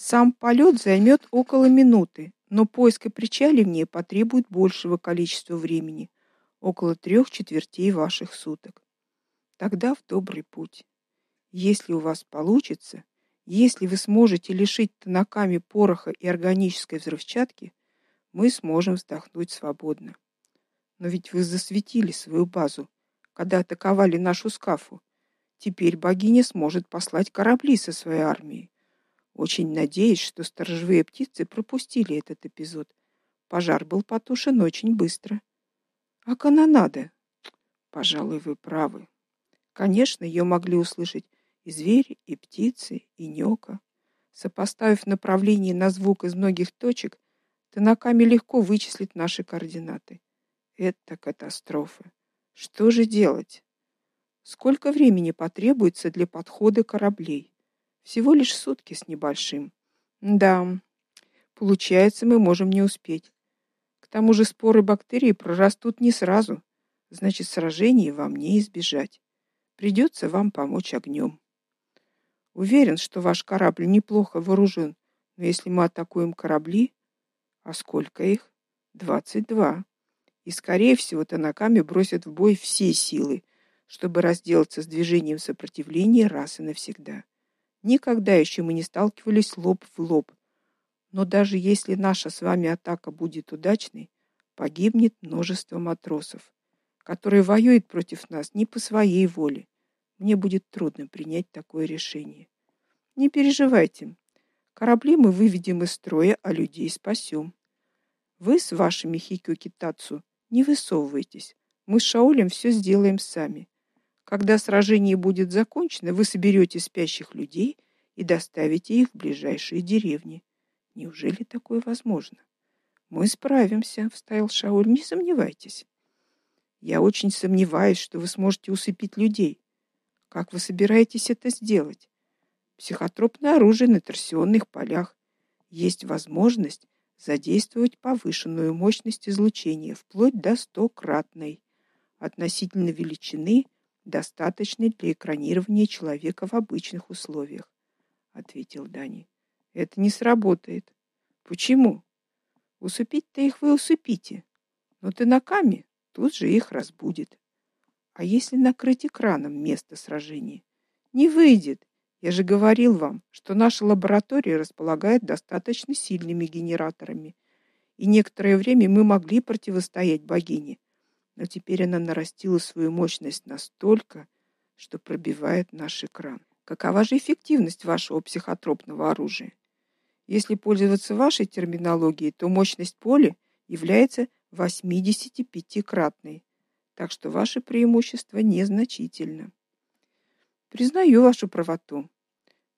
Сам полет займет около минуты, но поиск и причаливание потребует большего количества времени около трех четвертей ваших суток. Тогда в добрый путь. Если у вас получится, если вы сможете лишить Танаками пороха и органической взрывчатки, мы сможем вздохнуть свободно. Но ведь вы засветили свою базу, когда атаковали нашу скафу. Теперь богиня сможет послать корабли со своей армией. Очень надеюсь, что сторожевые птицы пропустили этот эпизод. Пожар был потушен очень быстро. А канонада? Пожалуй, вы правы. Конечно, ее могли услышать и звери, и птицы, и нёка. Сопоставив направление на звук из многих точек, Танаками легко вычислит наши координаты. Это катастрофа. Что же делать? Сколько времени потребуется для подхода кораблей? Всего лишь сутки с небольшим. Да. Получается, мы можем не успеть. К тому же споры бактерий прорастут не сразу. Значит, сражений вам не избежать. Придется вам помочь огнем. Уверен, что ваш корабль неплохо вооружен, но если мы атакуем корабли, а сколько их? Двадцать два. И скорее всего Танаками бросят в бой все силы, чтобы разделаться с движением сопротивления раз и навсегда. Никогда еще мы не сталкивались лоб в лоб но даже если наша с вами атака будет удачной, погибнет множество матросов, которые воюют против нас не по своей воле. Мне будет трудно принять такое решение. Не переживайте. Корабли мы выведем из строя, а людей спасем. Вы с вашими хикёкитацу не высовывайтесь. Мы с Шаолем все сделаем сами. Когда сражение будет закончено, вы соберете спящих людей и доставите их в ближайшие деревни. Неужели такое возможно? Мы справимся, вставил Шауль, не сомневайтесь. Я очень сомневаюсь, что вы сможете усыпить людей. Как вы собираетесь это сделать? Психотропное оружие на торсионных полях есть возможность задействовать повышенную мощность излучения вплоть до стократной относительно величины, достаточной для экранирования человека в обычных условиях, ответил Дани. Это не сработает. Почему? Усыпить-то их вы усыпите. Но ты на каме тут же их разбудит. А если накрыть экраном место сражения? Не выйдет. Я же говорил вам, что наша лаборатория располагает достаточно сильными генераторами, и некоторое время мы могли противостоять богине. Но теперь она нарастила свою мощность настолько, что пробивает наш экран. Какова же эффективность вашего психотропного оружия? Если пользоваться вашей терминологией, то мощность поля является 85-кратной. Так что ваше преимущество незначительно. Признаю вашу правоту.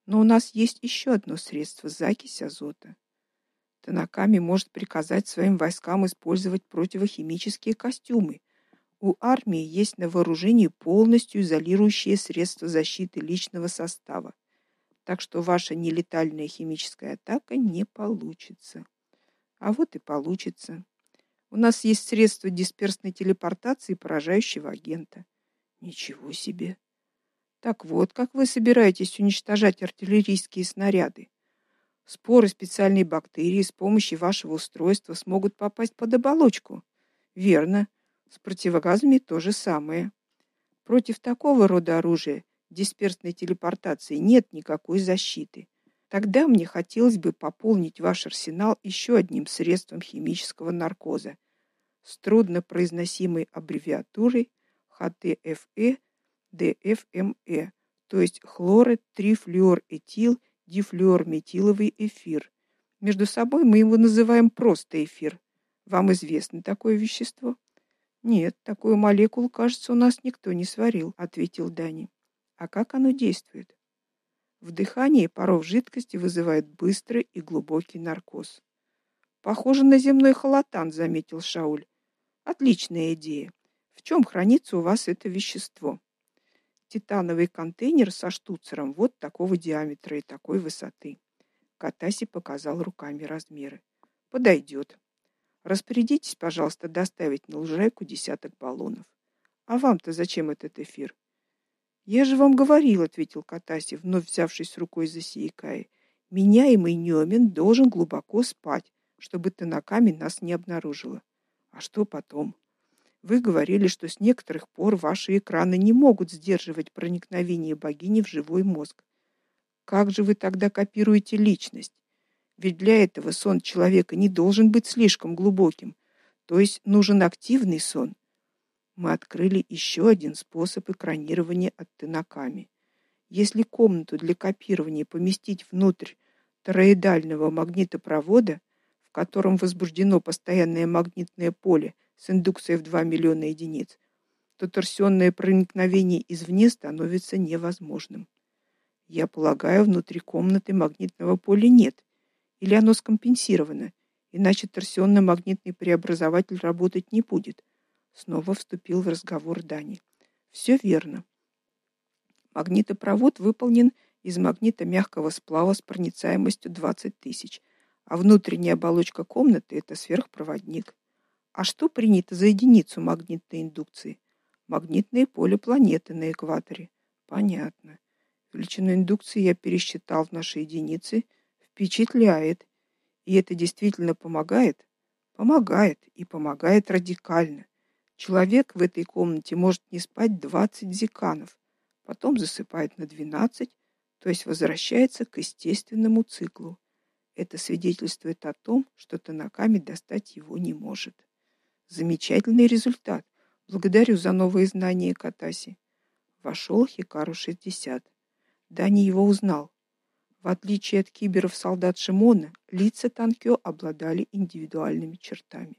Но у нас есть еще одно средство закись азота. Танаками может приказать своим войскам использовать противохимические костюмы. У армии есть на вооружении полностью изолирующие средства защиты личного состава так что ваша нелетальная химическая атака не получится. А вот и получится. У нас есть средства дисперсной телепортации поражающего агента. Ничего себе. Так вот, как вы собираетесь уничтожать артиллерийские снаряды? Споры специальной бактерии с помощью вашего устройства смогут попасть под оболочку. Верно. С противогазами то же самое. Против такого рода оружия дисперсной телепортации нет никакой защиты. Тогда мне хотелось бы пополнить ваш арсенал еще одним средством химического наркоза с трудно произносимой аббревиатурой ХТФЭ ДФМЭ, то есть хлоротрифлюоретил дифлюорметиловый эфир. Между собой мы его называем просто эфир. Вам известно такое вещество? Нет, такую молекулу, кажется, у нас никто не сварил, ответил Дани. А как оно действует? Вдыхание паров жидкости вызывает быстрый и глубокий наркоз. Похоже на земной холотан, заметил Шауль. Отличная идея. В чем хранится у вас это вещество? Титановый контейнер со штуцером вот такого диаметра и такой высоты. Катаси показал руками размеры. Подойдет. Распорядитесь, пожалуйста, доставить на лужайку десяток баллонов. А вам-то зачем этот эфир? Я же вам говорил, ответил Катаси, вновь взявшись рукой за Сиикай. Меняемый Нёмен должен глубоко спать, чтобы Танаками нас не обнаружила. А что потом? Вы говорили, что с некоторых пор ваши экраны не могут сдерживать проникновение богини в живой мозг. Как же вы тогда копируете личность? Ведь для этого сон человека не должен быть слишком глубоким. То есть нужен активный сон. Мы открыли еще один способ экранирования от Танаками. Если комнату для копирования поместить внутрь тороидального магнитопровода, в котором возбуждено постоянное магнитное поле с индукцией в 2 миллиона единиц, то торсионное проникновение извне становится невозможным. Я полагаю, внутри комнаты магнитного поля нет, или оно скомпенсировано, иначе торсионно-магнитный преобразователь работать не будет. Снова вступил в разговор Дани. Все верно. Магнитопровод выполнен из магнита мягкого сплава с проницаемостью 20 тысяч, а внутренняя оболочка комнаты это сверхпроводник. А что принято за единицу магнитной индукции? Магнитное поле планеты на экваторе. Понятно. Величину индукции я пересчитал в наши единицы. Впечатляет. И это действительно помогает? Помогает и помогает радикально. Человек в этой комнате может не спать 20 зиканов, потом засыпает на 12, то есть возвращается к естественному циклу. Это свидетельствует о том, что Танаками достать его не может. Замечательный результат. Благодарю за новые знания, Катаси. Вошел Хикару 60. Дани его узнал. В отличие от киберов-солдат Шимона, лица Танкё обладали индивидуальными чертами.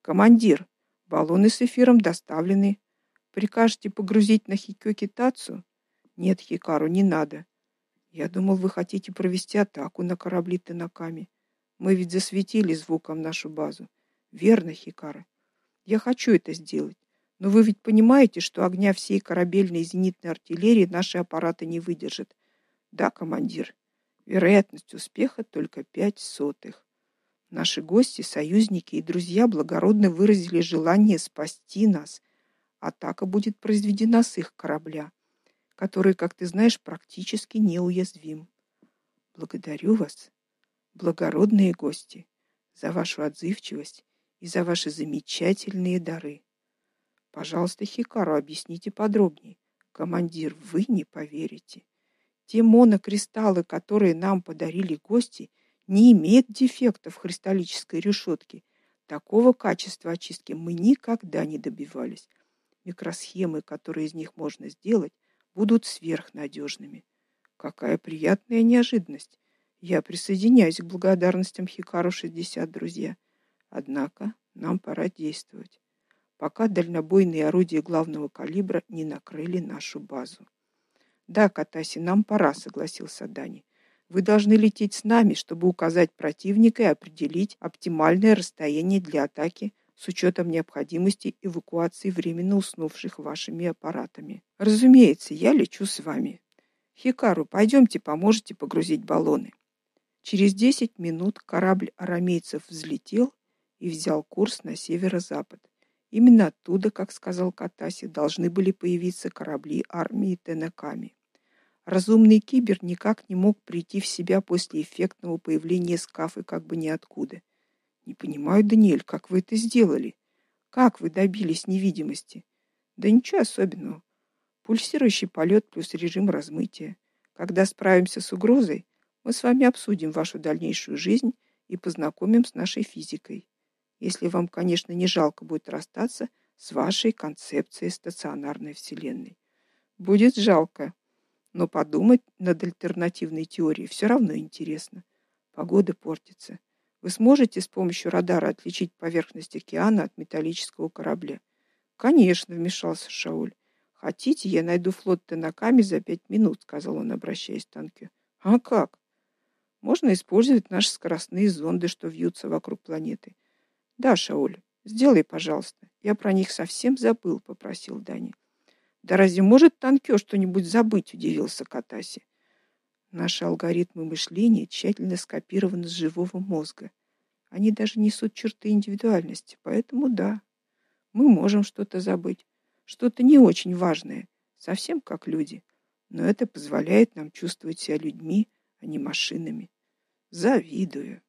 Командир, баллоны с эфиром доставлены. Прикажете погрузить на Хикёки Тацу? Нет, Хикару, не надо. Я думал, вы хотите провести атаку на корабли Танаками. Мы ведь засветили звуком нашу базу. Верно, Хикара. Я хочу это сделать. Но вы ведь понимаете, что огня всей корабельной зенитной артиллерии наши аппараты не выдержат. Да, командир. Вероятность успеха только пять сотых. Наши гости, союзники и друзья благородно выразили желание спасти нас. Атака будет произведена с их корабля, который, как ты знаешь, практически неуязвим. Благодарю вас, благородные гости, за вашу отзывчивость и за ваши замечательные дары. Пожалуйста, Хикару, объясните подробнее. Командир, вы не поверите. Те монокристаллы, которые нам подарили гости, не имеют дефектов кристаллической решетке. Такого качества очистки мы никогда не добивались. Микросхемы, которые из них можно сделать, будут сверхнадежными. Какая приятная неожиданность. Я присоединяюсь к благодарностям Хикару 60, друзья. Однако нам пора действовать, пока дальнобойные орудия главного калибра не накрыли нашу базу. Да, Катаси, нам пора, согласился Дани. Вы должны лететь с нами, чтобы указать противника и определить оптимальное расстояние для атаки с учетом необходимости эвакуации временно уснувших вашими аппаратами. Разумеется, я лечу с вами. Хикару, пойдемте, поможете погрузить баллоны. Через 10 минут корабль арамейцев взлетел и взял курс на северо-запад. Именно оттуда, как сказал Катаси, должны были появиться корабли армии Тенаками. Разумный кибер никак не мог прийти в себя после эффектного появления скафы как бы ниоткуда. Не понимаю, Даниэль, как вы это сделали? Как вы добились невидимости? Да ничего особенного. Пульсирующий полет плюс режим размытия. Когда справимся с угрозой, мы с вами обсудим вашу дальнейшую жизнь и познакомим с нашей физикой если вам, конечно, не жалко будет расстаться с вашей концепцией стационарной вселенной. Будет жалко, но подумать над альтернативной теорией все равно интересно. Погода портится. Вы сможете с помощью радара отличить поверхность океана от металлического корабля? Конечно, вмешался Шауль. Хотите, я найду флот Танаками за пять минут, сказал он, обращаясь к танке. А как? Можно использовать наши скоростные зонды, что вьются вокруг планеты. Да, Шауль, сделай, пожалуйста. Я про них совсем забыл, попросил Дани. Да разве может танкё что-нибудь забыть, удивился Катаси. Наши алгоритмы мышления тщательно скопированы с живого мозга. Они даже несут черты индивидуальности, поэтому да. Мы можем что-то забыть, что-то не очень важное, совсем как люди. Но это позволяет нам чувствовать себя людьми, а не машинами. Завидую.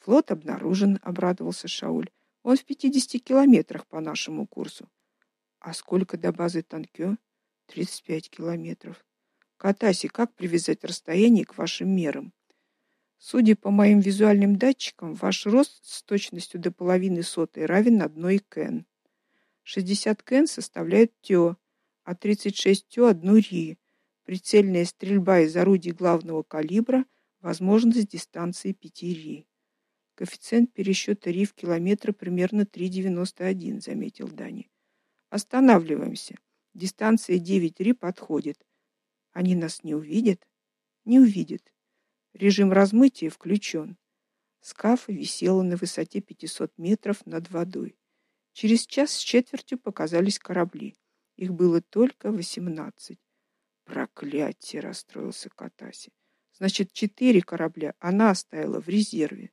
Флот обнаружен, обрадовался Шауль. Он в 50 километрах по нашему курсу. А сколько до базы Танкё? 35 километров. Катаси, как привязать расстояние к вашим мерам? Судя по моим визуальным датчикам, ваш рост с точностью до половины сотой равен одной кен. 60 кен составляет тё, а 36 тё одну ри. Прицельная стрельба из орудий главного калибра, возможность дистанции 5 ри. Коэффициент пересчёта ри в километры примерно 3.91, заметил Дани. Останавливаемся. Дистанция 9 ри подходит. Они нас не увидят? Не увидят. Режим размытия включен. Скафа висела на высоте 500 метров над водой. Через час с четвертью показались корабли. Их было только 18. Проклятие, расстроился Катаси. Значит, четыре корабля она оставила в резерве.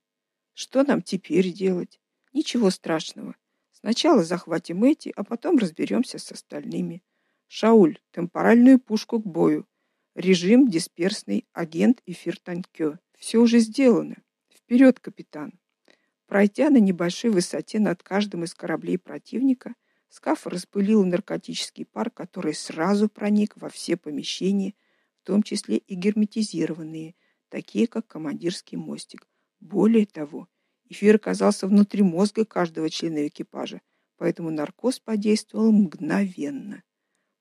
Что нам теперь делать? Ничего страшного. Сначала захватим эти, а потом разберемся с остальными. Шауль, темпоральную пушку к бою. Режим дисперсный, агент эфир танкё. Все уже сделано. Вперед, капитан. Пройдя на небольшой высоте над каждым из кораблей противника, скаф распылил наркотический пар, который сразу проник во все помещения, в том числе и герметизированные, такие как командирский мостик. Более того, эфир оказался внутри мозга каждого члена экипажа, поэтому наркоз подействовал мгновенно.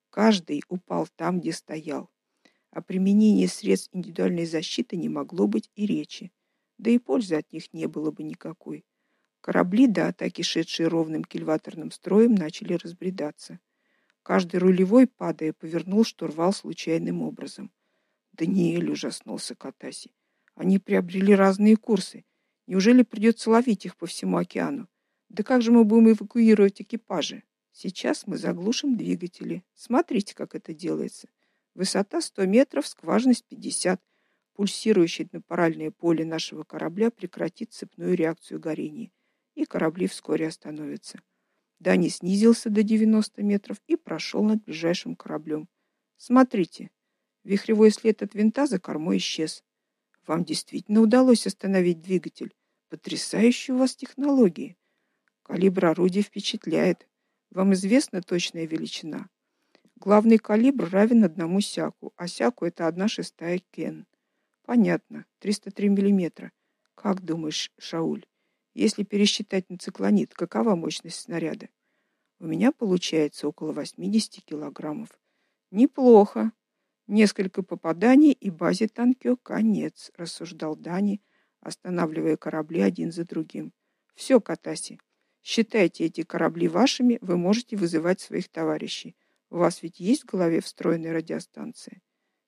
Каждый упал там, где стоял. О применении средств индивидуальной защиты не могло быть и речи, да и пользы от них не было бы никакой. Корабли до атаки, шедшие ровным кильваторным строем, начали разбредаться. Каждый рулевой, падая, повернул штурвал случайным образом. Даниэль ужаснулся Катаси. Они приобрели разные курсы. Неужели придется ловить их по всему океану? Да как же мы будем эвакуировать экипажи? Сейчас мы заглушим двигатели. Смотрите, как это делается. Высота 100 метров, скважность 50. Пульсирующее темпоральное поле нашего корабля прекратит цепную реакцию горения, и корабли вскоре остановятся. Дани снизился до 90 метров и прошел над ближайшим кораблем. Смотрите. Вихревой след от винта за кормой исчез. Вам действительно удалось остановить двигатель. Потрясающие у вас технологии. Калибр орудия впечатляет. Вам известна точная величина? Главный калибр равен одному сяку, а сяку это 1/6 кен. Понятно. 303 миллиметра. Как думаешь, Шауль, если пересчитать на циклонит, какова мощность снаряда? У меня получается около 80 килограммов. Неплохо. Несколько попаданий и базе Танкё конец, рассуждал Дани, останавливая корабли один за другим. Все, Катаси. Считайте эти корабли вашими, вы можете вызывать своих товарищей. У вас ведь есть в голове встроенная радиостанция?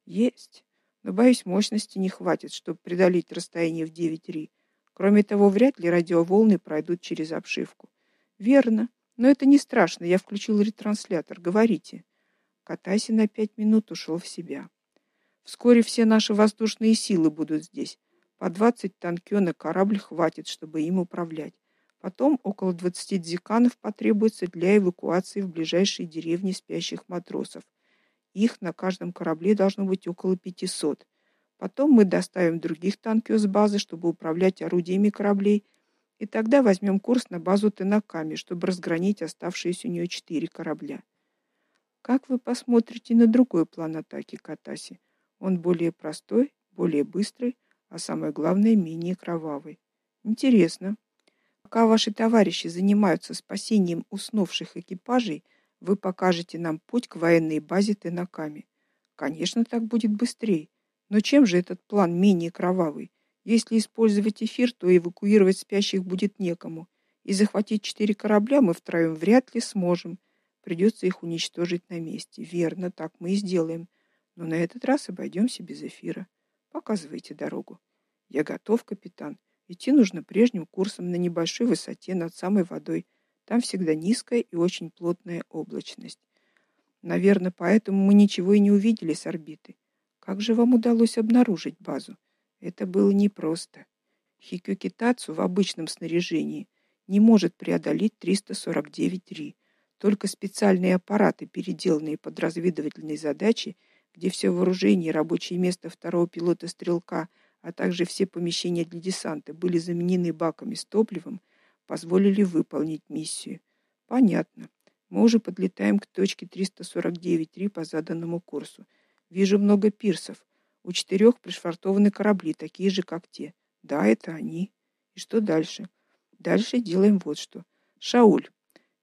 Есть. Но боюсь, мощности не хватит, чтобы преодолеть расстояние в 9 ри. Кроме того, вряд ли радиоволны пройдут через обшивку. Верно, но это не страшно. Я включил ретранслятор. Говорите. Катайся на пять минут ушел в себя. Вскоре все наши воздушные силы будут здесь. По 20 танкё на корабль хватит, чтобы им управлять. Потом около 20 дзиканов потребуется для эвакуации в ближайшие деревни спящих матросов. Их на каждом корабле должно быть около 500. Потом мы доставим других танкё с базы, чтобы управлять орудиями кораблей, и тогда возьмем курс на базу Тенаками, чтобы разгранить оставшиеся у нее четыре корабля. Как вы посмотрите на другой план атаки Катаси? Он более простой, более быстрый, а самое главное, менее кровавый. Интересно. Пока ваши товарищи занимаются спасением уснувших экипажей, вы покажете нам путь к военной базе Тенаками. Конечно, так будет быстрее. Но чем же этот план менее кровавый? Если использовать эфир, то эвакуировать спящих будет некому, и захватить четыре корабля мы втроем вряд ли сможем. Придется их уничтожить на месте. Верно, так мы и сделаем. Но на этот раз обойдемся без эфира. Показывайте дорогу. Я готов, капитан. Идти нужно прежним курсом на небольшой высоте над самой водой. Там всегда низкая и очень плотная облачность. Наверное, поэтому мы ничего и не увидели с орбиты. Как же вам удалось обнаружить базу? Это было непросто. Хикюкитацу в обычном снаряжении не может преодолеть 349 ри. Только специальные аппараты, переделанные под разведывательные задачи, где все вооружение рабочее место второго пилота-стрелка, а также все помещения для десанта были заменены баками с топливом, позволили выполнить миссию. Понятно. Мы уже подлетаем к точке 349-3 по заданному курсу. Вижу много пирсов. У четырех пришвартованы корабли, такие же, как те. Да, это они. И что дальше? Дальше делаем вот что. Шауль,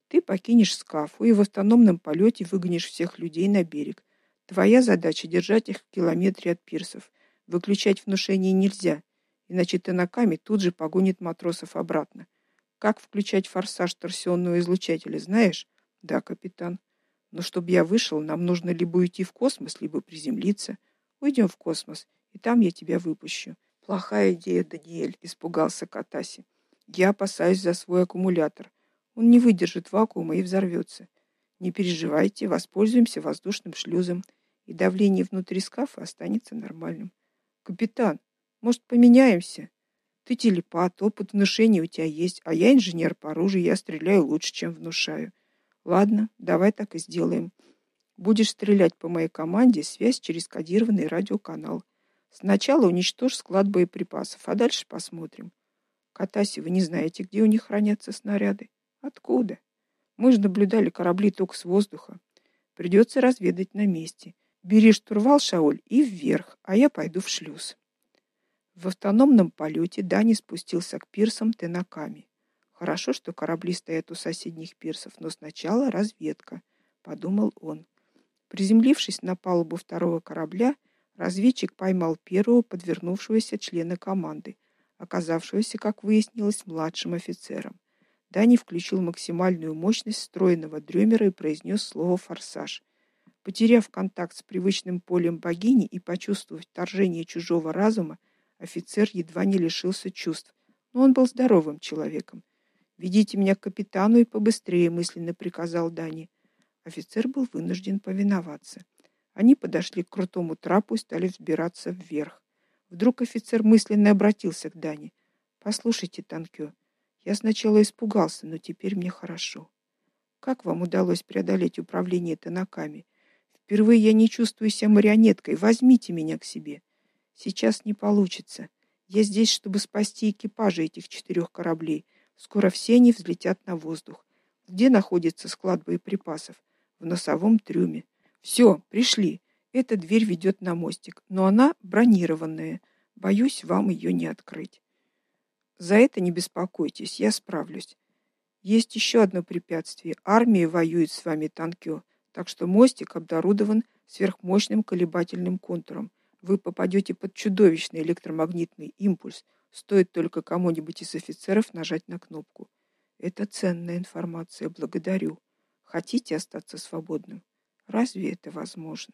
ты покинешь скафу и в автономном полете выгонишь всех людей на берег. Твоя задача держать их в километре от пирсов. Выключать внушение нельзя, иначе Танаками тут же погонит матросов обратно. Как включать форсаж торсионного излучателя, знаешь? Да, капитан. Но чтобы я вышел, нам нужно либо уйти в космос, либо приземлиться. Уйдем в космос, и там я тебя выпущу. Плохая идея, Даниэль, испугался Катаси. Я опасаюсь за свой аккумулятор. Он не выдержит вакуума и взорвется. Не переживайте, воспользуемся воздушным шлюзом, и давление внутри скафа останется нормальным. Капитан, может, поменяемся? Ты телепат, опыт внушения у тебя есть, а я инженер по оружию, я стреляю лучше, чем внушаю. Ладно, давай так и сделаем. Будешь стрелять по моей команде, связь через кодированный радиоканал. Сначала уничтожь склад боеприпасов, а дальше посмотрим. Катаси, вы не знаете, где у них хранятся снаряды? Откуда? Мы же наблюдали корабли только с воздуха. Придется разведать на месте. Бери штурвал, Шаоль, и вверх, а я пойду в шлюз. В автономном полете Дани спустился к пирсам Тенаками. Хорошо, что корабли стоят у соседних пирсов, но сначала разведка, подумал он. Приземлившись на палубу второго корабля, разведчик поймал первого подвернувшегося члена команды, оказавшегося, как выяснилось, младшим офицером. Дани включил максимальную мощность встроенного дрёмера и произнес слово форсаж. Потеряв контакт с привычным полем богини и почувствовав вторжение чужого разума, офицер едва не лишился чувств. Но он был здоровым человеком. Ведите меня к капитану и побыстрее, мысленно приказал Дани. Офицер был вынужден повиноваться. Они подошли к крутому трапу и стали взбираться вверх. Вдруг офицер мысленно обратился к Дани. Послушайте, Танкё, я сначала испугался, но теперь мне хорошо. Как вам удалось преодолеть управление Танаками? Впервые я не чувствую себя марионеткой. Возьмите меня к себе. Сейчас не получится. Я здесь, чтобы спасти экипажи этих четырех кораблей. Скоро все они взлетят на воздух. Где находится склад боеприпасов? В носовом трюме. Все, пришли. Эта дверь ведет на мостик, но она бронированная. Боюсь вам ее не открыть. За это не беспокойтесь, я справлюсь. Есть еще одно препятствие. Армия воюет с вами Танкё, так что мостик оборудован сверхмощным колебательным контуром. Вы попадете под чудовищный электромагнитный импульс, Стоит только кому-нибудь из офицеров нажать на кнопку. Это ценная информация, благодарю. Хотите остаться свободным? Разве это возможно?